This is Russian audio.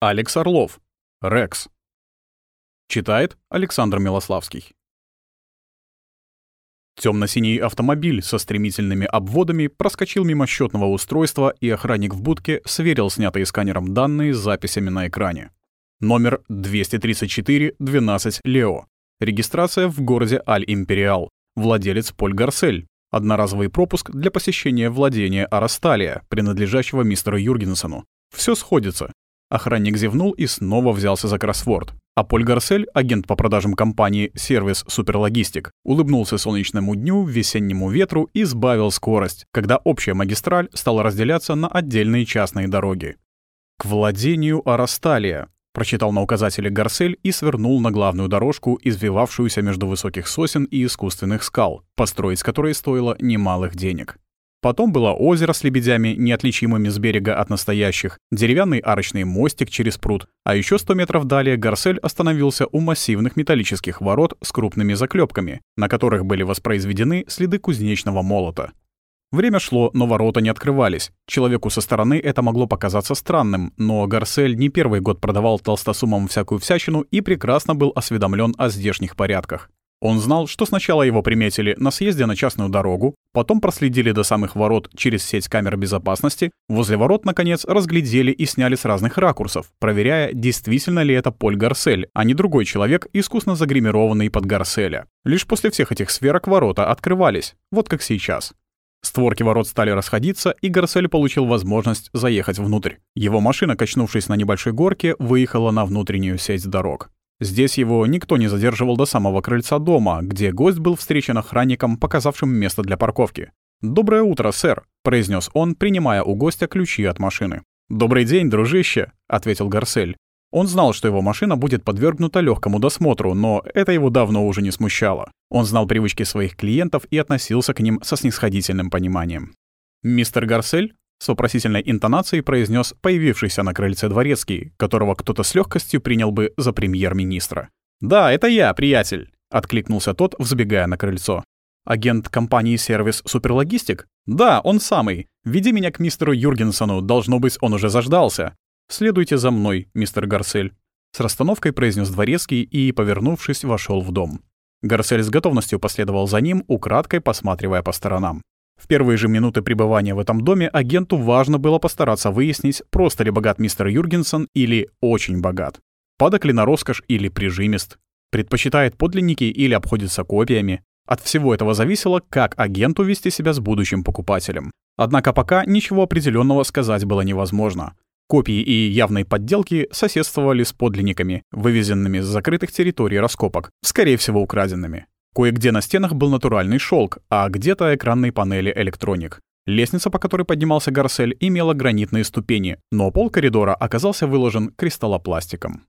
Алекс Орлов. Рекс. Читает Александр Милославский. Темно-синий автомобиль со стремительными обводами проскочил мимо счетного устройства, и охранник в будке сверил снятые сканером данные с записями на экране. Номер 234-12 Лео. Регистрация в городе Аль-Империал. Владелец Поль Гарсель. Одноразовый пропуск для посещения владения Арасталия, принадлежащего мистеру Юргенсену. Все сходится. Охранник зевнул и снова взялся за кроссворд. А Поль Гарсель, агент по продажам компании «Сервис Суперлогистик», улыбнулся солнечному дню, весеннему ветру и сбавил скорость, когда общая магистраль стала разделяться на отдельные частные дороги. «К владению Арасталия», — прочитал на указателе Гарсель и свернул на главную дорожку, извивавшуюся между высоких сосен и искусственных скал, построить которой стоило немалых денег. Потом было озеро с лебедями, неотличимыми с берега от настоящих, деревянный арочный мостик через пруд, а еще 100 метров далее Гарсель остановился у массивных металлических ворот с крупными заклепками, на которых были воспроизведены следы кузнечного молота. Время шло, но ворота не открывались. Человеку со стороны это могло показаться странным, но Гарсель не первый год продавал толстосумам всякую всячину и прекрасно был осведомлен о здешних порядках. Он знал, что сначала его приметили на съезде на частную дорогу, потом проследили до самых ворот через сеть камер безопасности, возле ворот, наконец, разглядели и сняли с разных ракурсов, проверяя, действительно ли это Поль Гарсель, а не другой человек, искусно загримированный под Гарселя. Лишь после всех этих сферок ворота открывались, вот как сейчас. Створки ворот стали расходиться, и Гарсель получил возможность заехать внутрь. Его машина, качнувшись на небольшой горке, выехала на внутреннюю сеть дорог. Здесь его никто не задерживал до самого крыльца дома, где гость был встречен охранником, показавшим место для парковки. «Доброе утро, сэр», — произнес он, принимая у гостя ключи от машины. «Добрый день, дружище», — ответил Гарсель. Он знал, что его машина будет подвергнута легкому досмотру, но это его давно уже не смущало. Он знал привычки своих клиентов и относился к ним со снисходительным пониманием. «Мистер Гарсель?» — с вопросительной интонацией произнес появившийся на крыльце дворецкий, которого кто-то с легкостью принял бы за премьер-министра. «Да, это я, приятель», — откликнулся тот, взбегая на крыльцо. «Агент компании «Сервис Суперлогистик»?» «Да, он самый. Веди меня к мистеру Юргенсону, должно быть, он уже заждался». «Следуйте за мной, мистер Гарсель», — с расстановкой произнес дворецкий и, повернувшись, вошел в дом. Гарсель с готовностью последовал за ним, украдкой посматривая по сторонам. В первые же минуты пребывания в этом доме агенту важно было постараться выяснить, просто ли богат мистер Юргенсон или очень богат. Падок ли на роскошь или прижимист. Предпочитает подлинники или обходится копиями. От всего этого зависело, как агенту вести себя с будущим покупателем. Однако пока ничего определенного сказать было невозможно. Копии и явные подделки соседствовали с подлинниками, вывезенными с закрытых территорий раскопок, скорее всего украденными. Кое-где на стенах был натуральный шелк, а где-то экранные панели электроник. Лестница, по которой поднимался Гарсель, имела гранитные ступени, но пол коридора оказался выложен кристаллопластиком.